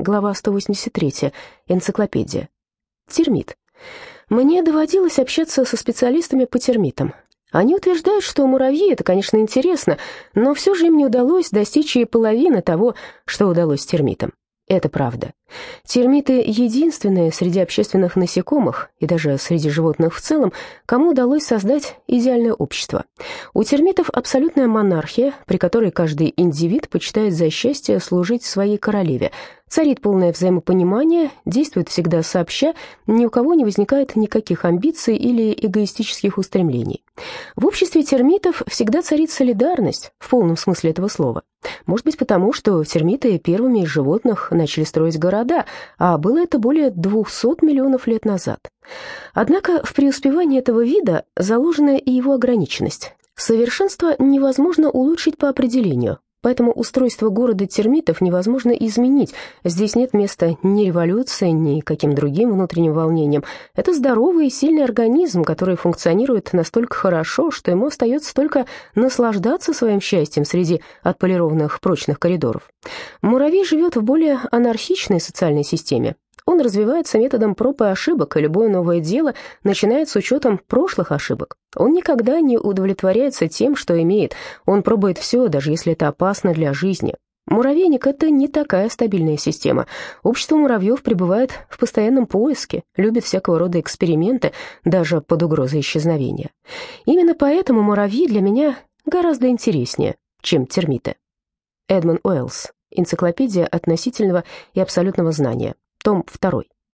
Глава 183. Энциклопедия. Термит. Мне доводилось общаться со специалистами по термитам. Они утверждают, что муравьи — это, конечно, интересно, но все же им не удалось достичь и половины того, что удалось термитам. Это правда. Термиты — единственные среди общественных насекомых и даже среди животных в целом, кому удалось создать идеальное общество. У термитов абсолютная монархия, при которой каждый индивид почитает за счастье служить своей королеве, Царит полное взаимопонимание, действует всегда сообща, ни у кого не возникает никаких амбиций или эгоистических устремлений. В обществе термитов всегда царит солидарность, в полном смысле этого слова. Может быть потому, что термиты первыми из животных начали строить города, а было это более 200 миллионов лет назад. Однако в преуспевании этого вида заложена и его ограниченность. Совершенство невозможно улучшить по определению, Поэтому устройство города термитов невозможно изменить. Здесь нет места ни революции, ни каким другим внутренним волнениям. Это здоровый и сильный организм, который функционирует настолько хорошо, что ему остается только наслаждаться своим счастьем среди отполированных прочных коридоров. Муравей живет в более анархичной социальной системе. Он развивается методом проб и ошибок, и любое новое дело начинает с учетом прошлых ошибок. Он никогда не удовлетворяется тем, что имеет. Он пробует все, даже если это опасно для жизни. Муравейник — это не такая стабильная система. Общество муравьев пребывает в постоянном поиске, любит всякого рода эксперименты, даже под угрозой исчезновения. Именно поэтому муравьи для меня гораздо интереснее, чем термиты. Эдмон Уэллс. Энциклопедия относительного и абсолютного знания том 2.